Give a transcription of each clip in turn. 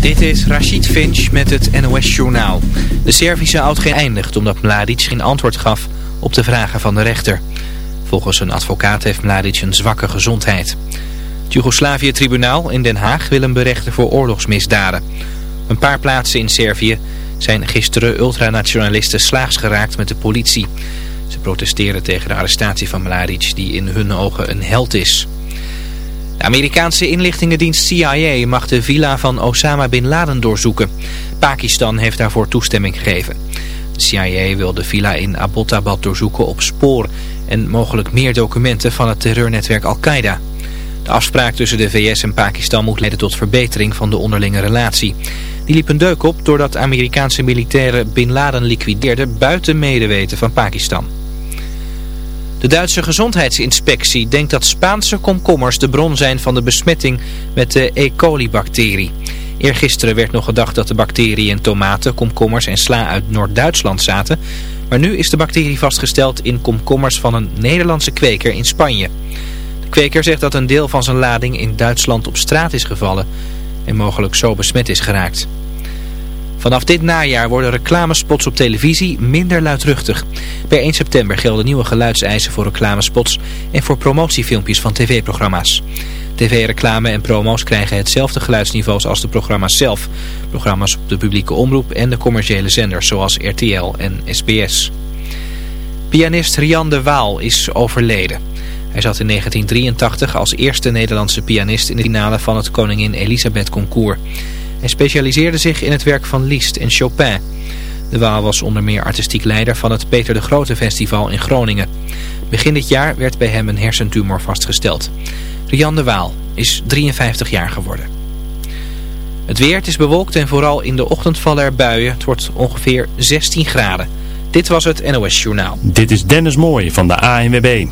Dit is Rashid Finch met het NOS-journaal. De Servische oud eindigt omdat Mladic geen antwoord gaf op de vragen van de rechter. Volgens een advocaat heeft Mladic een zwakke gezondheid. Het Joegoslavië-tribunaal in Den Haag wil hem berechten voor oorlogsmisdaden. Een paar plaatsen in Servië zijn gisteren ultranationalisten slaags geraakt met de politie. Ze protesteren tegen de arrestatie van Mladic die in hun ogen een held is. De Amerikaanse inlichtingendienst CIA mag de villa van Osama Bin Laden doorzoeken. Pakistan heeft daarvoor toestemming gegeven. De CIA wil de villa in Abbottabad doorzoeken op spoor en mogelijk meer documenten van het terreurnetwerk Al-Qaeda. De afspraak tussen de VS en Pakistan moet leiden tot verbetering van de onderlinge relatie. Die liep een deuk op doordat Amerikaanse militairen Bin Laden liquideerden buiten medeweten van Pakistan. De Duitse gezondheidsinspectie denkt dat Spaanse komkommers de bron zijn van de besmetting met de E. coli-bacterie. Eergisteren werd nog gedacht dat de bacterie in tomaten, komkommers en sla uit Noord-Duitsland zaten. Maar nu is de bacterie vastgesteld in komkommers van een Nederlandse kweker in Spanje. De kweker zegt dat een deel van zijn lading in Duitsland op straat is gevallen en mogelijk zo besmet is geraakt. Vanaf dit najaar worden reclamespots op televisie minder luidruchtig. Per 1 september gelden nieuwe geluidseisen voor reclamespots en voor promotiefilmpjes van tv-programma's. TV-reclame en promo's krijgen hetzelfde geluidsniveaus als de programma's zelf. Programma's op de publieke omroep en de commerciële zenders zoals RTL en SBS. Pianist Rian de Waal is overleden. Hij zat in 1983 als eerste Nederlandse pianist in de finale van het Koningin Elisabeth Concours. Hij specialiseerde zich in het werk van Liszt en Chopin. De Waal was onder meer artistiek leider van het Peter de Grote Festival in Groningen. Begin dit jaar werd bij hem een hersentumor vastgesteld. Rian de Waal is 53 jaar geworden. Het weer, is bewolkt en vooral in de ochtend vallen er buien. Het wordt ongeveer 16 graden. Dit was het NOS Journaal. Dit is Dennis Mooij van de ANWB.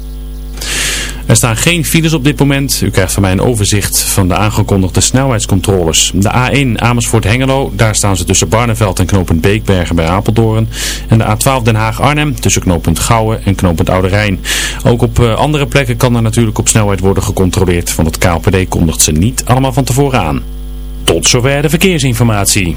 Er staan geen files op dit moment. U krijgt van mij een overzicht van de aangekondigde snelheidscontroles. De A1 Amersfoort-Hengelo, daar staan ze tussen Barneveld en knooppunt Beekbergen bij Apeldoorn. En de A12 Den Haag-Arnhem tussen knooppunt Gouwen en knooppunt Oude Rijn. Ook op eh, andere plekken kan er natuurlijk op snelheid worden gecontroleerd. Van het KLPD kondigt ze niet allemaal van tevoren aan. Tot zover de verkeersinformatie.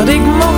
Dat ik mocht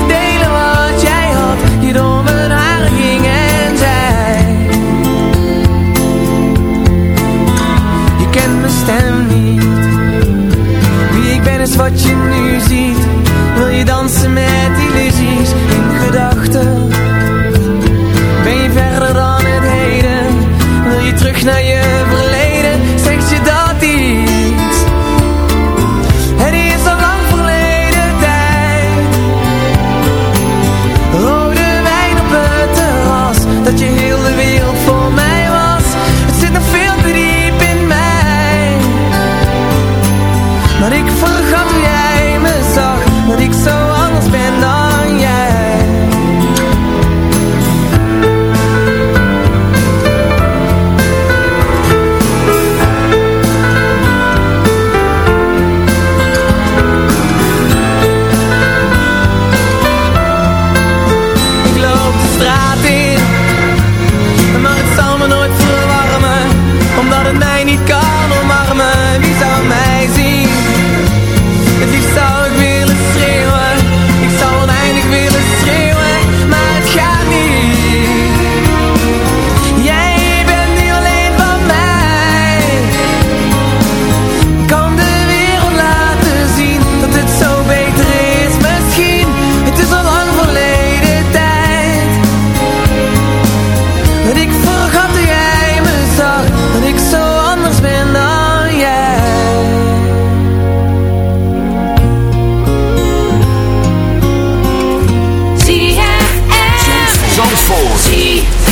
Zandvoort.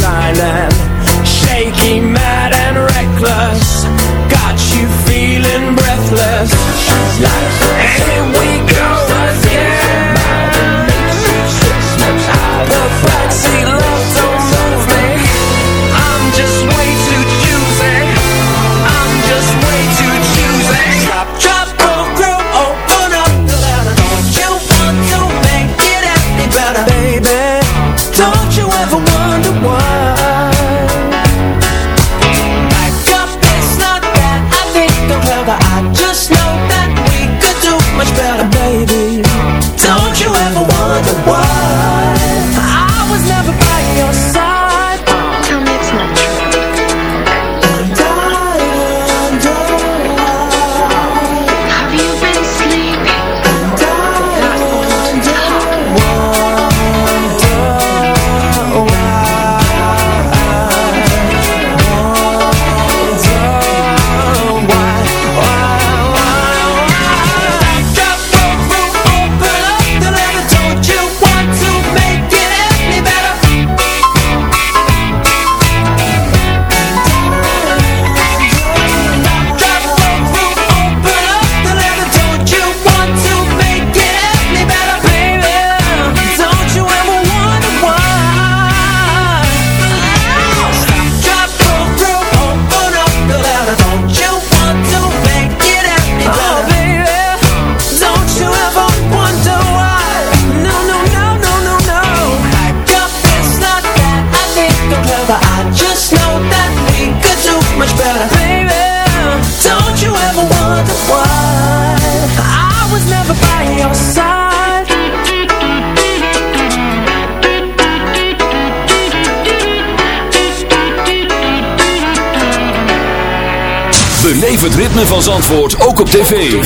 Beleef het ritme van Zandvoort ook op tv.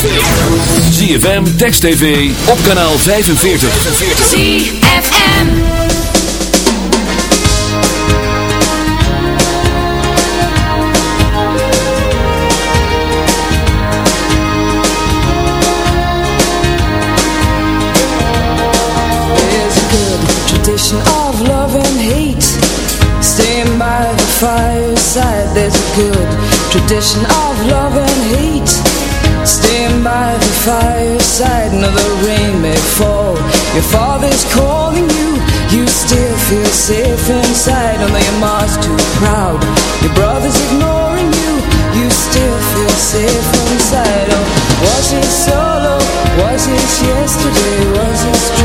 ZFM, Text TV, op kanaal 45. ZFM. There's a good tradition of love and hate Staying by the fireside There's a good tradition of the rain may fall. Your father's calling you. You still feel safe inside. Although your mom's too proud. Your brother's ignoring you. You still feel safe inside. Oh, was it solo? Was it yesterday? Was it true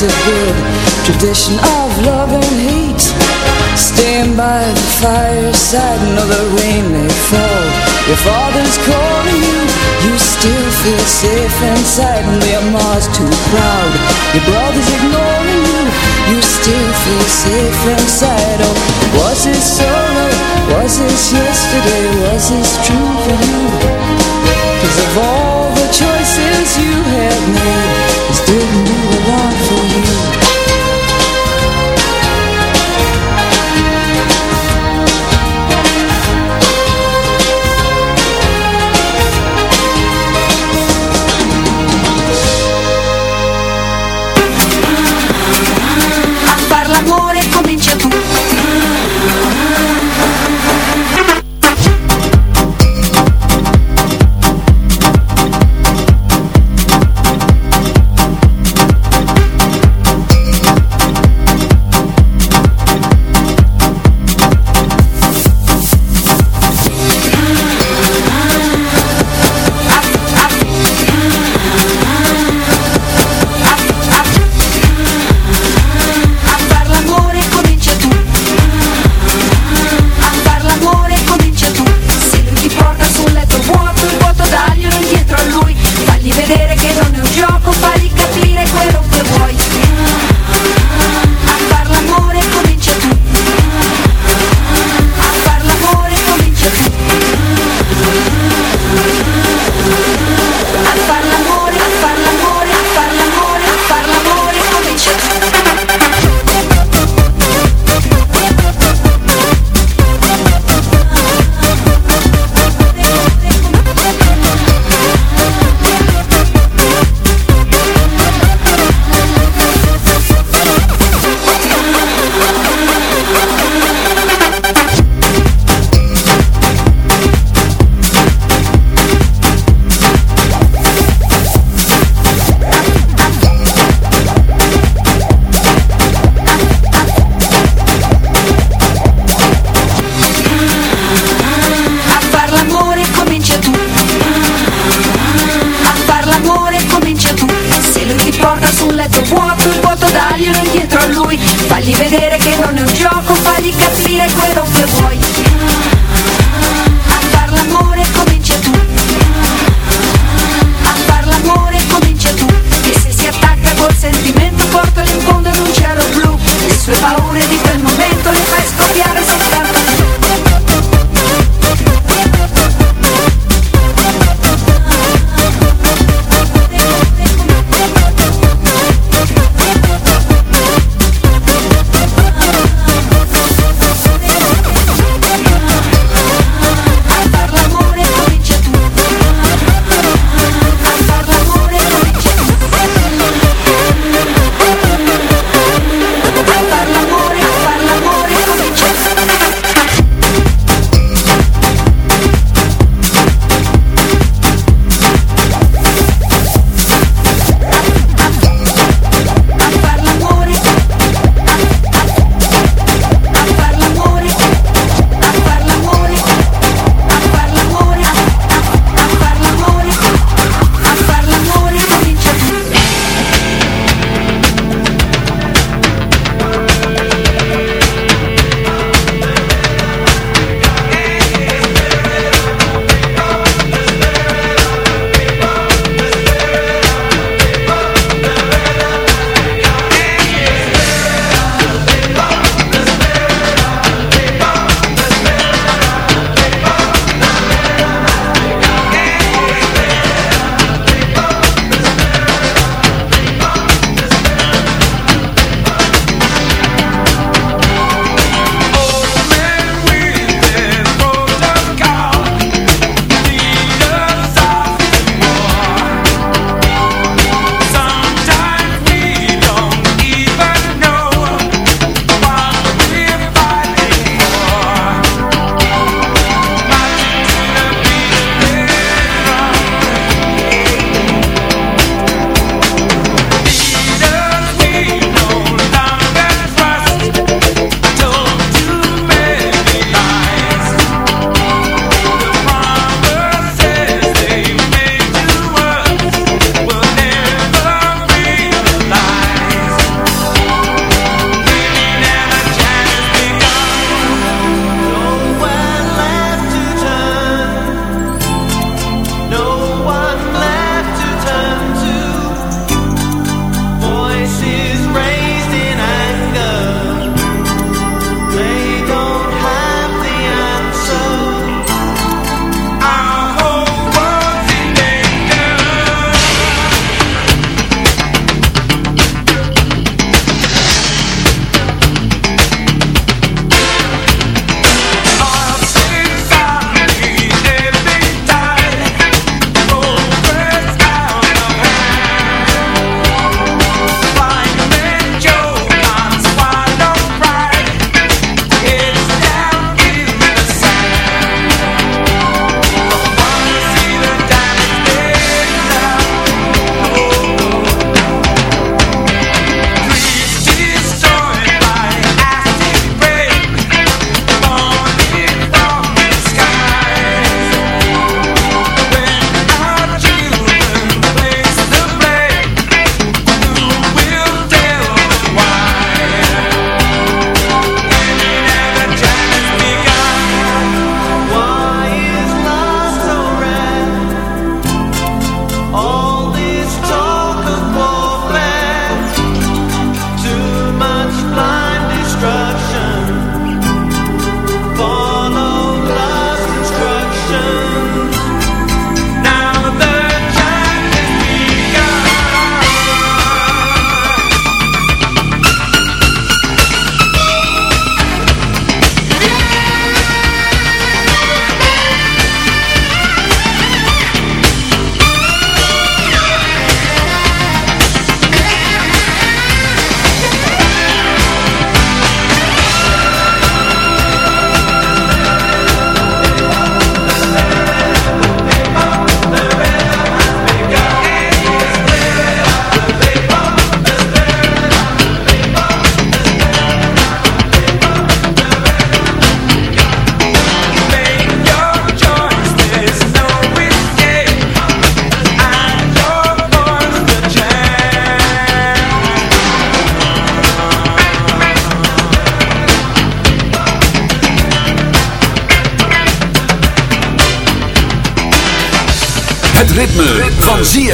There's a good tradition of love and hate Stand by the fireside No, the rain may fall Your father's calling you You still feel safe inside And your mom's too proud Your brother's ignoring you You still feel safe inside Oh, was it solo? Was this yesterday? Was this true for you? Cause of all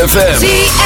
ZFM.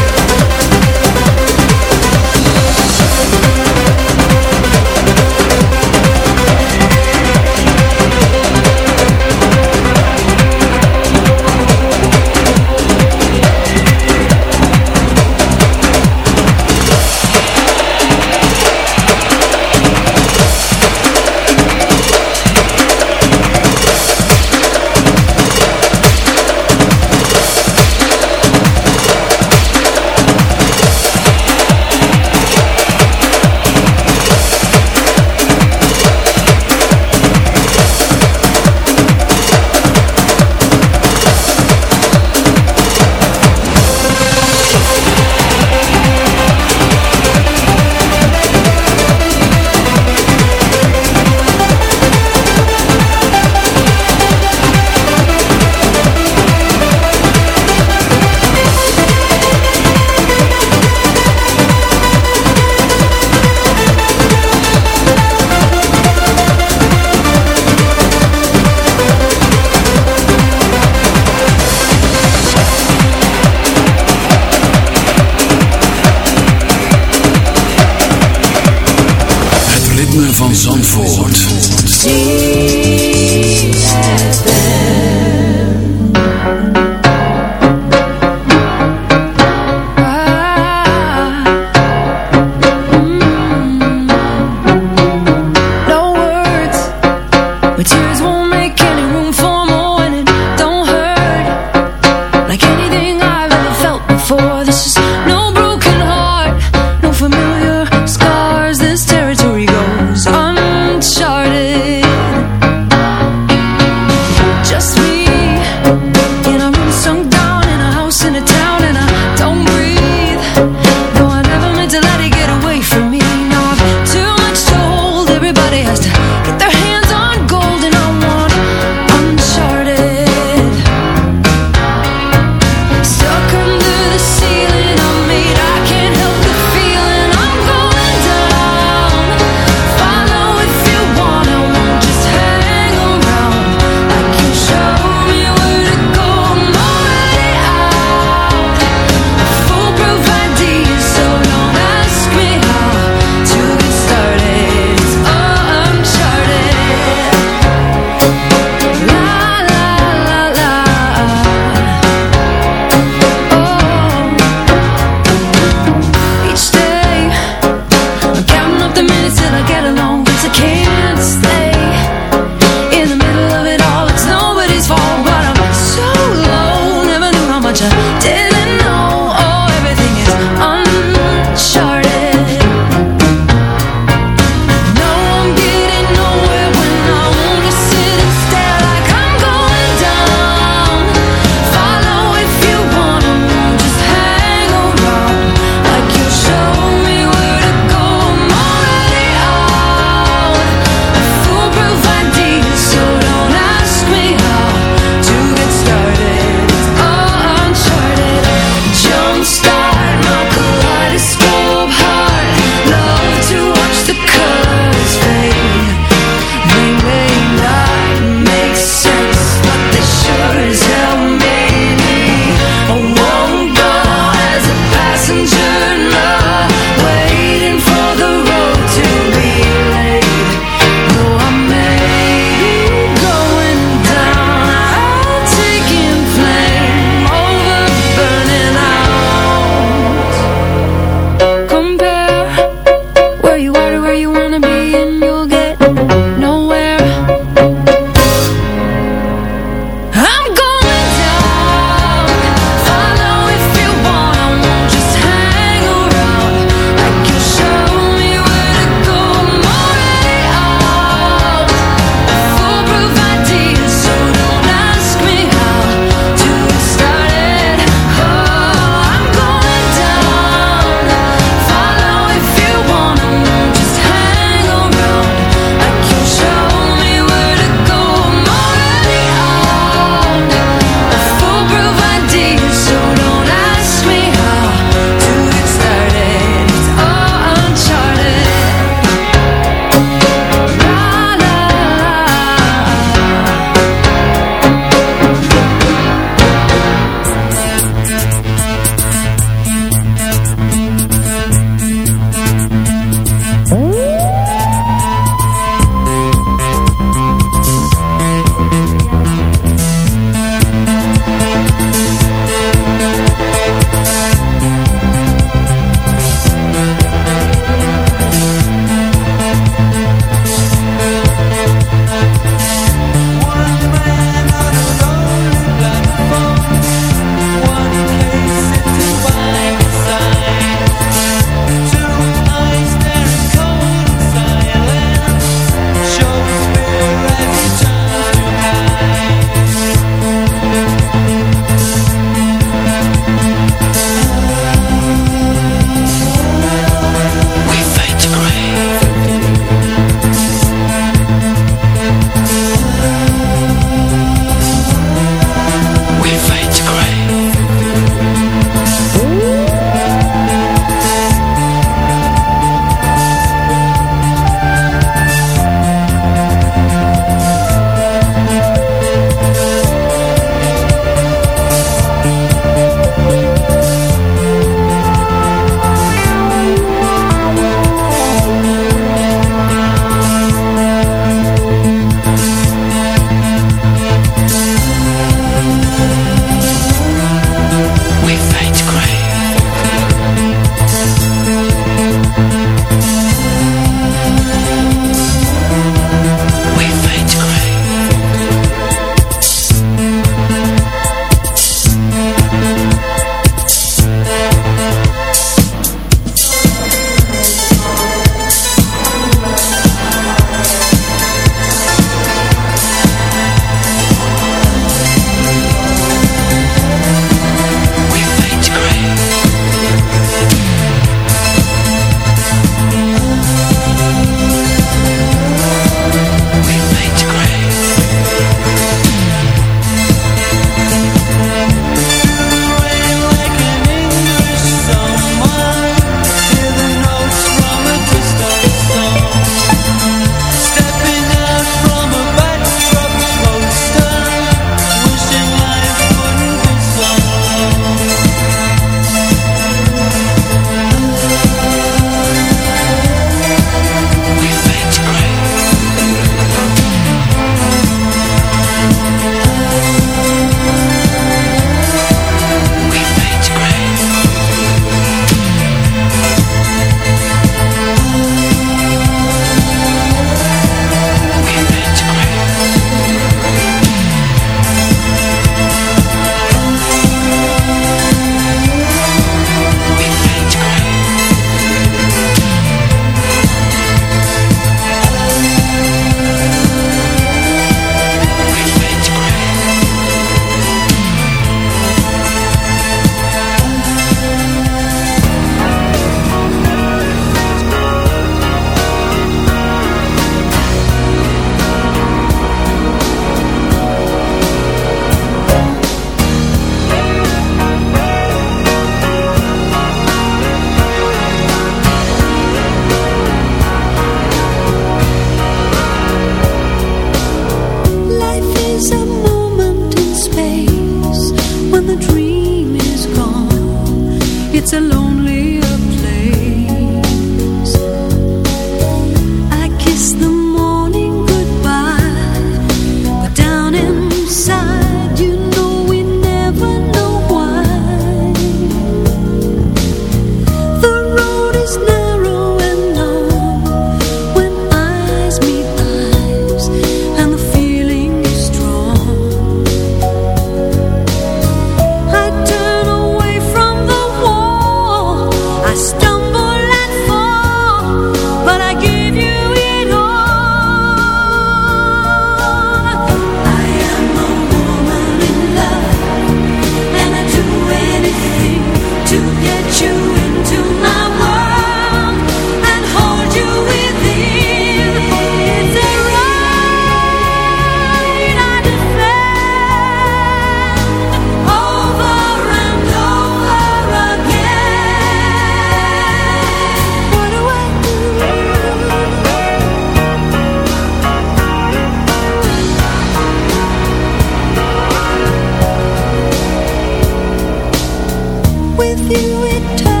Do it